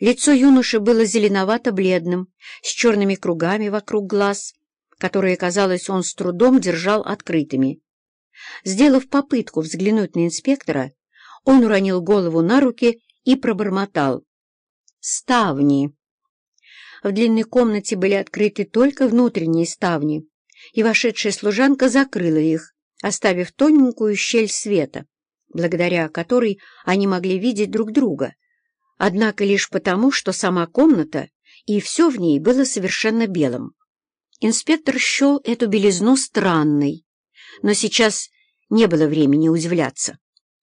Лицо юноши было зеленовато-бледным, с черными кругами вокруг глаз, которые, казалось, он с трудом держал открытыми. Сделав попытку взглянуть на инспектора, он уронил голову на руки и пробормотал. «Ставни!» В длинной комнате были открыты только внутренние ставни, и вошедшая служанка закрыла их, оставив тоненькую щель света, благодаря которой они могли видеть друг друга, однако лишь потому, что сама комната и все в ней было совершенно белым. Инспектор счел эту белизну странной, но сейчас не было времени удивляться.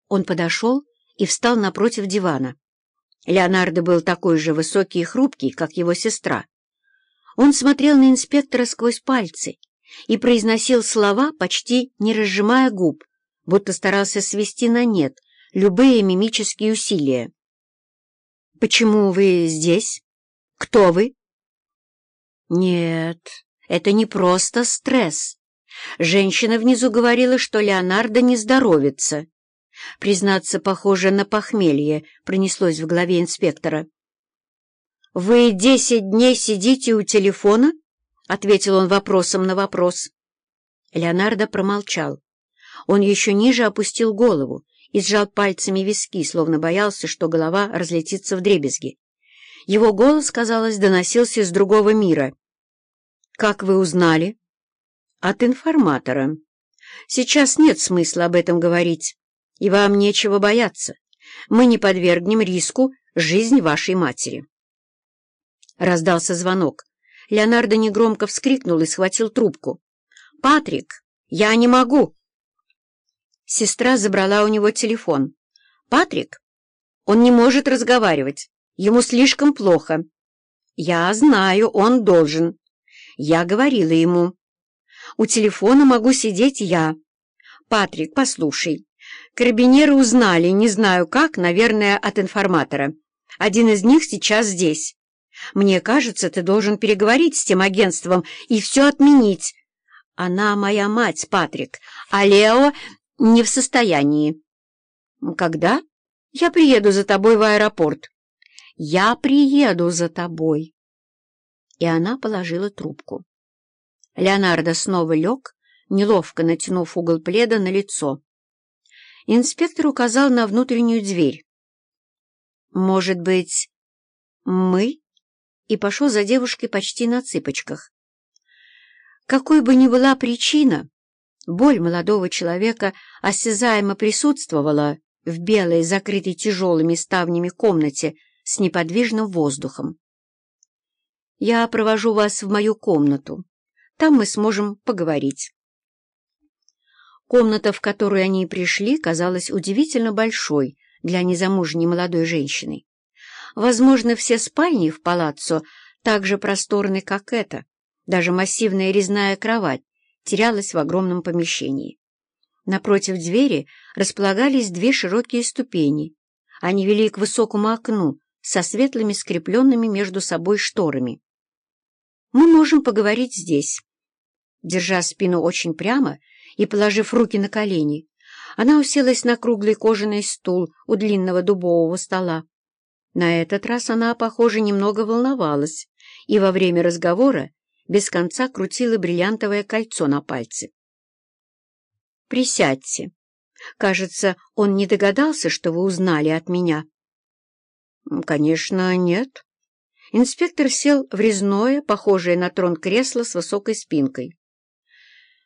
Он подошел и встал напротив дивана. Леонардо был такой же высокий и хрупкий, как его сестра. Он смотрел на инспектора сквозь пальцы и произносил слова, почти не разжимая губ, будто старался свести на нет любые мимические усилия. «Почему вы здесь? Кто вы?» «Нет, это не просто стресс. Женщина внизу говорила, что Леонардо не здоровится. Признаться, похоже на похмелье, пронеслось в голове инспектора. «Вы десять дней сидите у телефона?» — ответил он вопросом на вопрос. Леонардо промолчал. Он еще ниже опустил голову и сжал пальцами виски, словно боялся, что голова разлетится в дребезги. Его голос, казалось, доносился из другого мира. «Как вы узнали?» «От информатора. Сейчас нет смысла об этом говорить, и вам нечего бояться. Мы не подвергнем риску жизнь вашей матери». Раздался звонок. Леонардо негромко вскрикнул и схватил трубку. «Патрик, я не могу!» Сестра забрала у него телефон. «Патрик? Он не может разговаривать. Ему слишком плохо». «Я знаю, он должен». Я говорила ему. «У телефона могу сидеть я». «Патрик, послушай. Карабинеры узнали, не знаю как, наверное, от информатора. Один из них сейчас здесь. Мне кажется, ты должен переговорить с тем агентством и все отменить. Она моя мать, Патрик, а Лео не в состоянии. Когда? Я приеду за тобой в аэропорт. Я приеду за тобой. И она положила трубку. Леонардо снова лег, неловко натянув угол пледа на лицо. Инспектор указал на внутреннюю дверь. «Может быть, мы?» и пошел за девушкой почти на цыпочках. Какой бы ни была причина, боль молодого человека осязаемо присутствовала в белой, закрытой тяжелыми ставнями комнате с неподвижным воздухом. «Я провожу вас в мою комнату. Там мы сможем поговорить». Комната, в которую они пришли, казалась удивительно большой для незамужней молодой женщины. Возможно, все спальни в палаццо так же просторны, как эта. Даже массивная резная кровать терялась в огромном помещении. Напротив двери располагались две широкие ступени. Они вели к высокому окну со светлыми скрепленными между собой шторами. «Мы можем поговорить здесь». Держа спину очень прямо и положив руки на колени, она уселась на круглый кожаный стул у длинного дубового стола. На этот раз она, похоже, немного волновалась и во время разговора без конца крутила бриллиантовое кольцо на пальце. «Присядьте. Кажется, он не догадался, что вы узнали от меня». «Конечно, нет». Инспектор сел в резное, похожее на трон кресло с высокой спинкой.